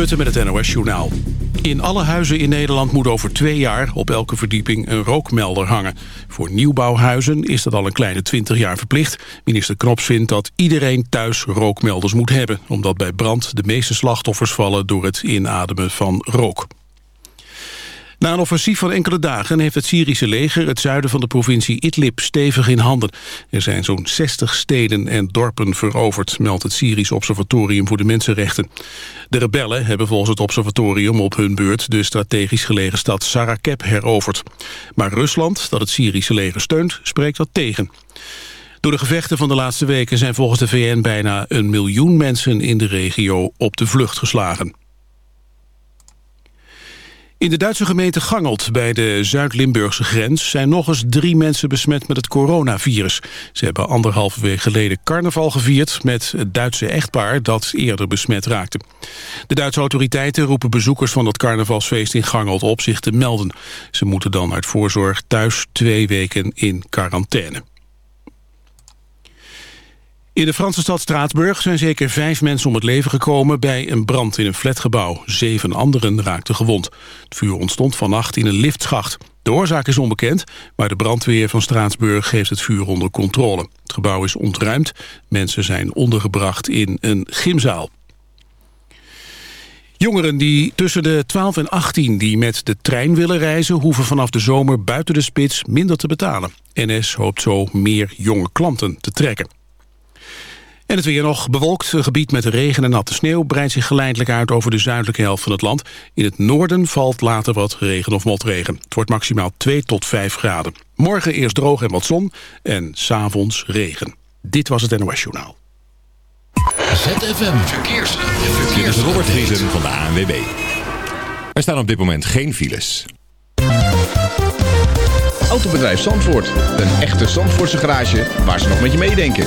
Putten met het NOS Journaal. In alle huizen in Nederland moet over twee jaar op elke verdieping een rookmelder hangen. Voor nieuwbouwhuizen is dat al een kleine 20 jaar verplicht. Minister Knops vindt dat iedereen thuis rookmelders moet hebben... omdat bij brand de meeste slachtoffers vallen door het inademen van rook. Na een offensief van enkele dagen heeft het Syrische leger het zuiden van de provincie Idlib stevig in handen. Er zijn zo'n 60 steden en dorpen veroverd, meldt het Syrisch Observatorium voor de Mensenrechten. De rebellen hebben volgens het observatorium op hun beurt de strategisch gelegen stad Sarakeb heroverd. Maar Rusland, dat het Syrische leger steunt, spreekt dat tegen. Door de gevechten van de laatste weken zijn volgens de VN bijna een miljoen mensen in de regio op de vlucht geslagen. In de Duitse gemeente Gangelt bij de Zuid-Limburgse grens... zijn nog eens drie mensen besmet met het coronavirus. Ze hebben anderhalve week geleden carnaval gevierd... met het Duitse echtpaar dat eerder besmet raakte. De Duitse autoriteiten roepen bezoekers van dat carnavalsfeest in Gangelt op zich te melden. Ze moeten dan uit voorzorg thuis twee weken in quarantaine. In de Franse stad Straatsburg zijn zeker vijf mensen om het leven gekomen bij een brand in een flatgebouw. Zeven anderen raakten gewond. Het vuur ontstond vannacht in een liftschacht. De oorzaak is onbekend, maar de brandweer van Straatsburg heeft het vuur onder controle. Het gebouw is ontruimd. Mensen zijn ondergebracht in een gymzaal. Jongeren die tussen de 12 en 18 die met de trein willen reizen... hoeven vanaf de zomer buiten de spits minder te betalen. NS hoopt zo meer jonge klanten te trekken. En het weer nog bewolkt. Een gebied met regen en natte sneeuw breidt zich geleidelijk uit over de zuidelijke helft van het land. In het noorden valt later wat regen of motregen. Het wordt maximaal 2 tot 5 graden. Morgen eerst droog en wat zon en s'avonds regen. Dit was het NOS Journaal. ZFM Verkeers. Verkeers. Robert Vriesen van de ANWB. Er staan op dit moment geen files. Autobedrijf Zandvoort. Een echte Zandvoortse garage waar ze nog met je meedenken.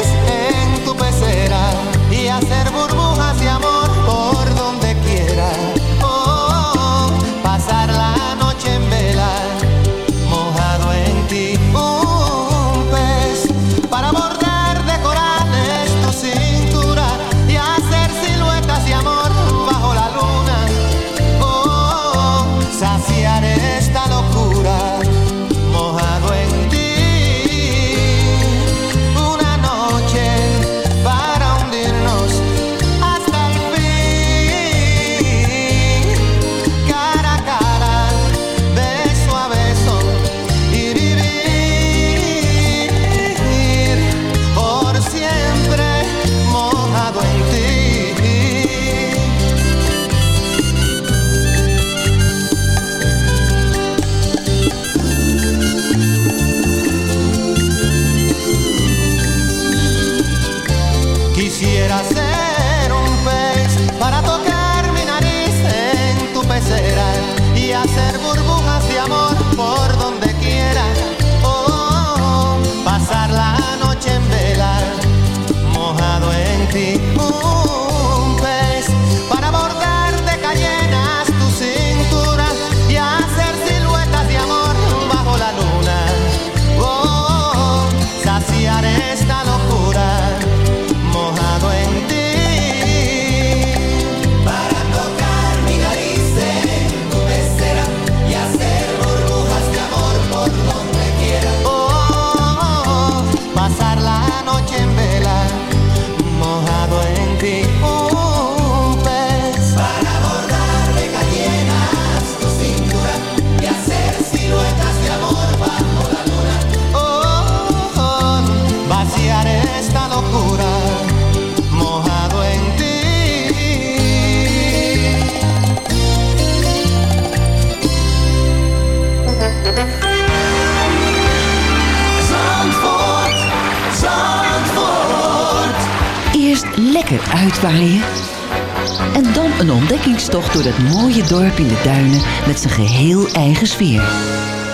door dat mooie dorp in de duinen met zijn geheel eigen sfeer.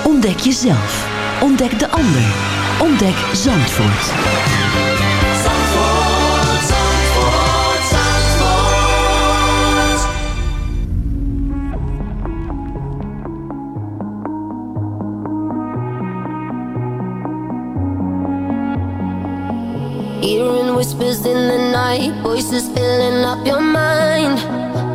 Ontdek jezelf. Ontdek de ander. Ontdek Zandvoort. Zandvoort, Zandvoort, Zandvoort. Hearing whispers in the night, voices filling up your mind.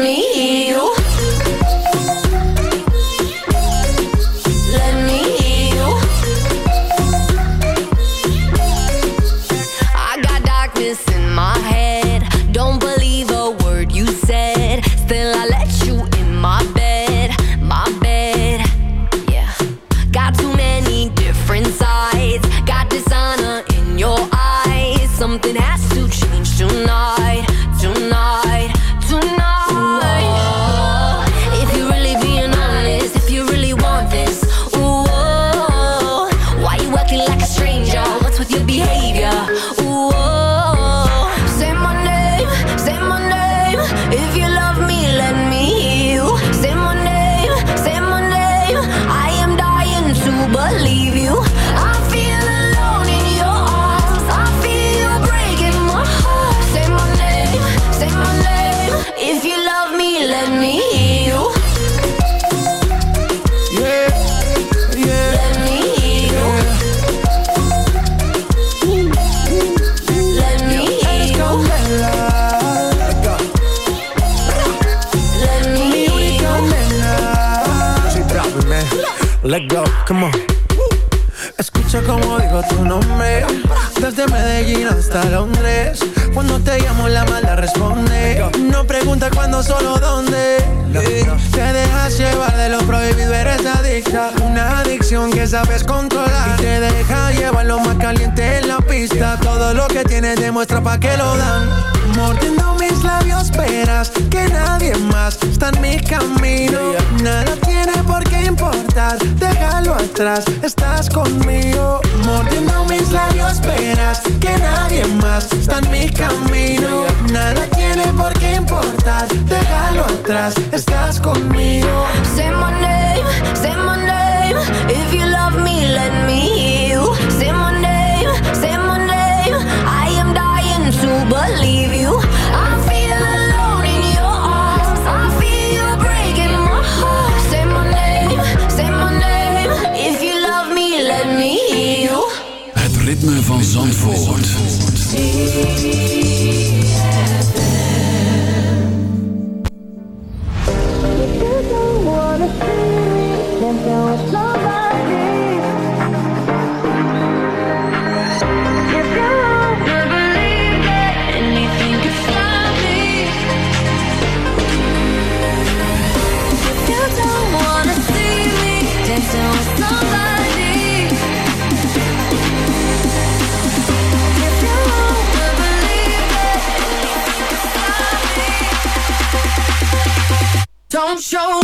me? está en mi camino Nada tiene por qué importar, déjalo atrás, estás conmigo. show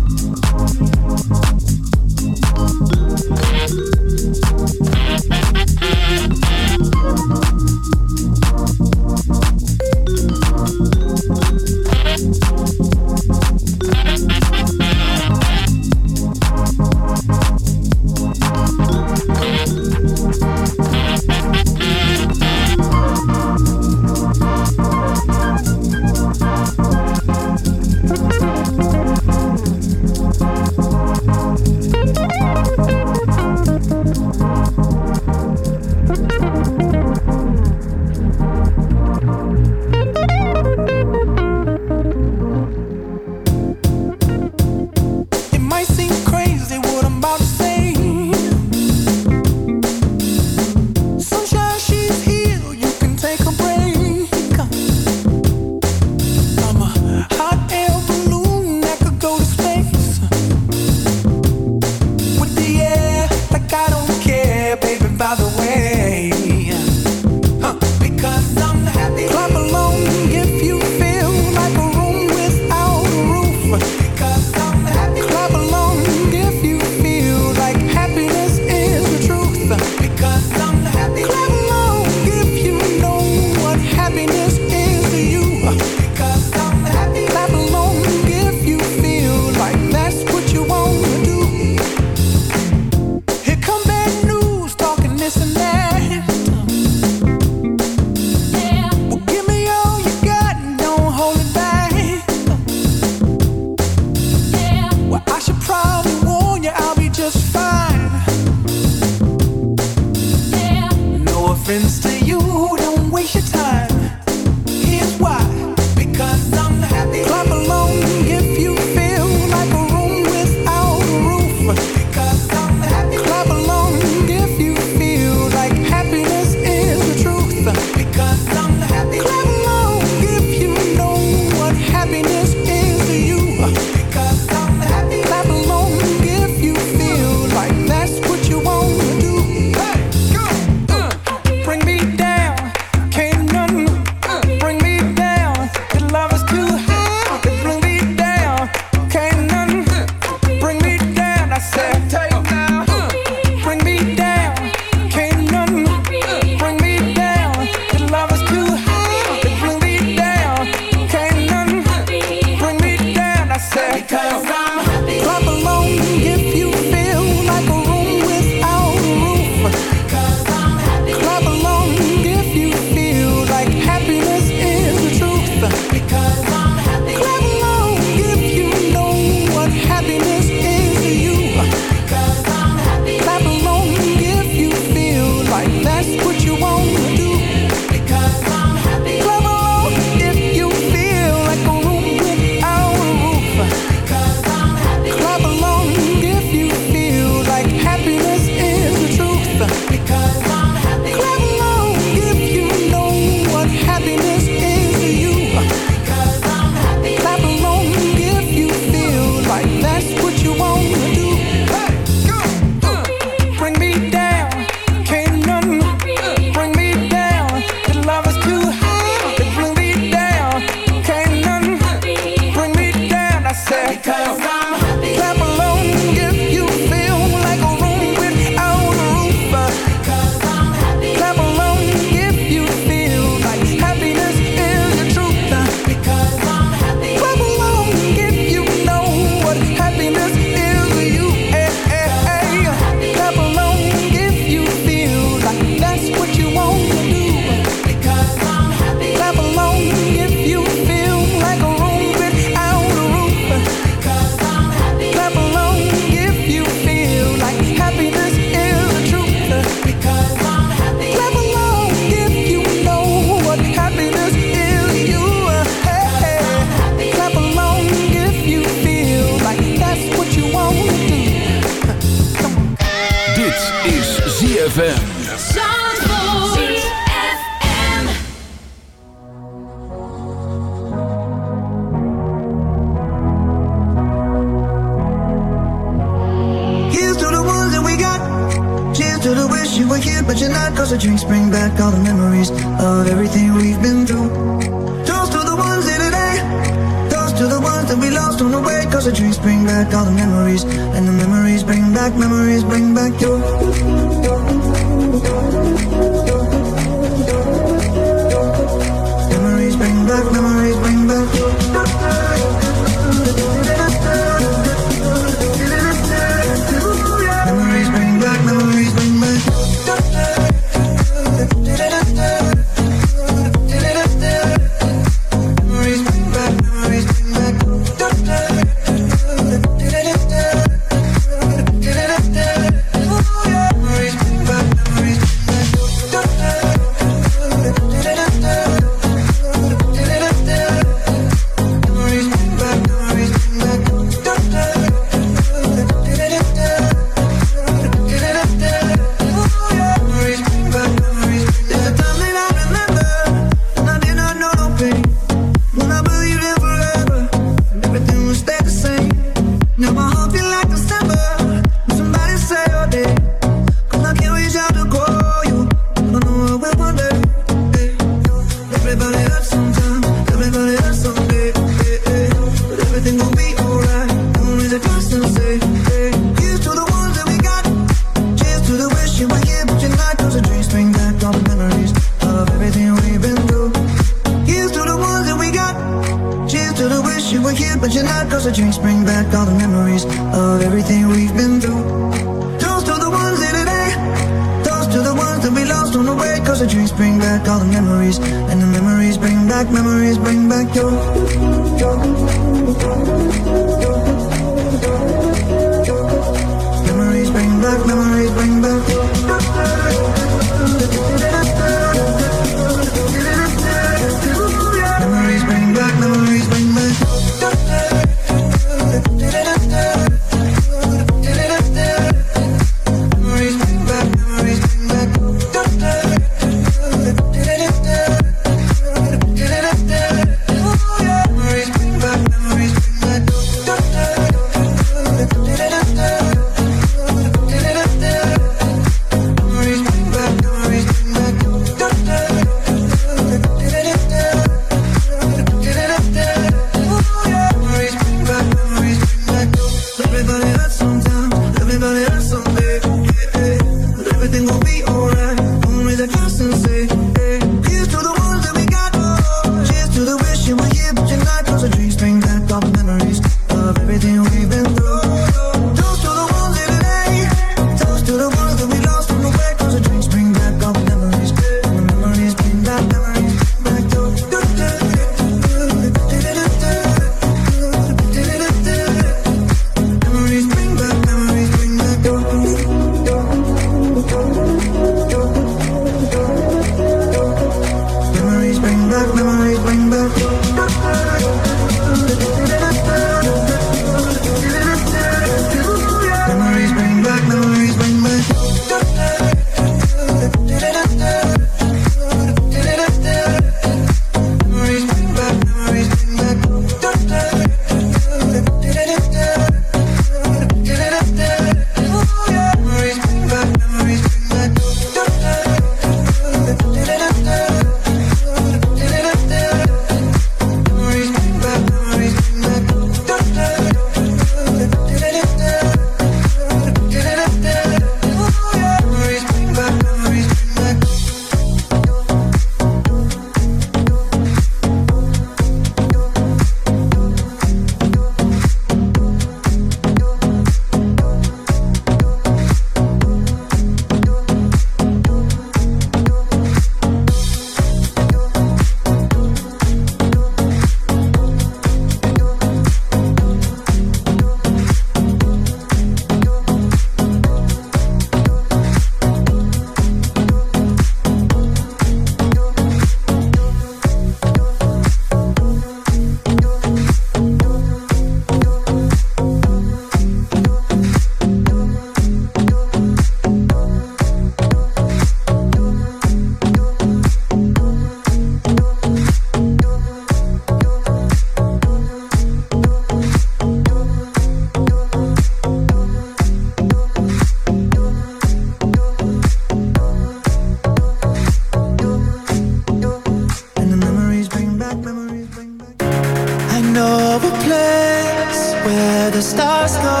the stars go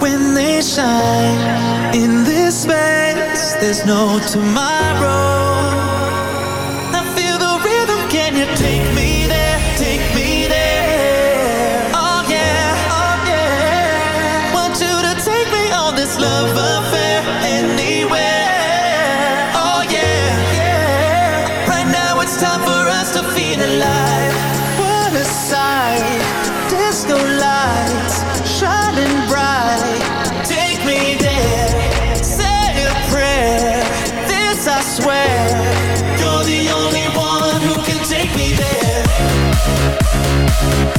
when they shine in this space? There's no tomorrow.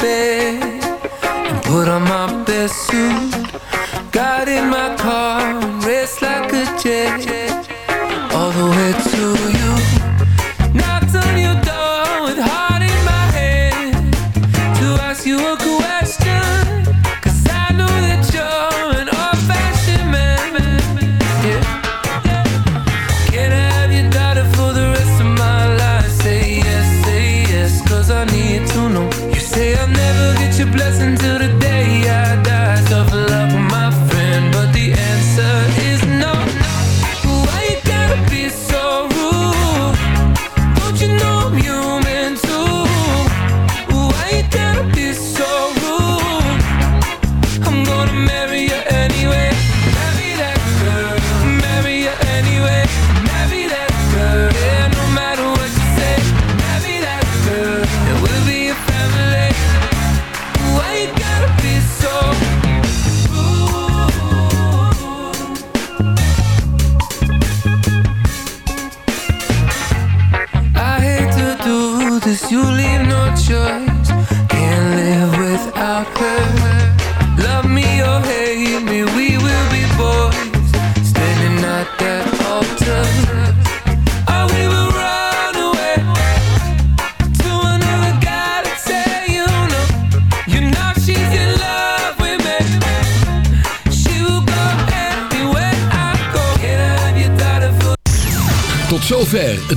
bed and put on my best suit. Got in my car, rest like a jet.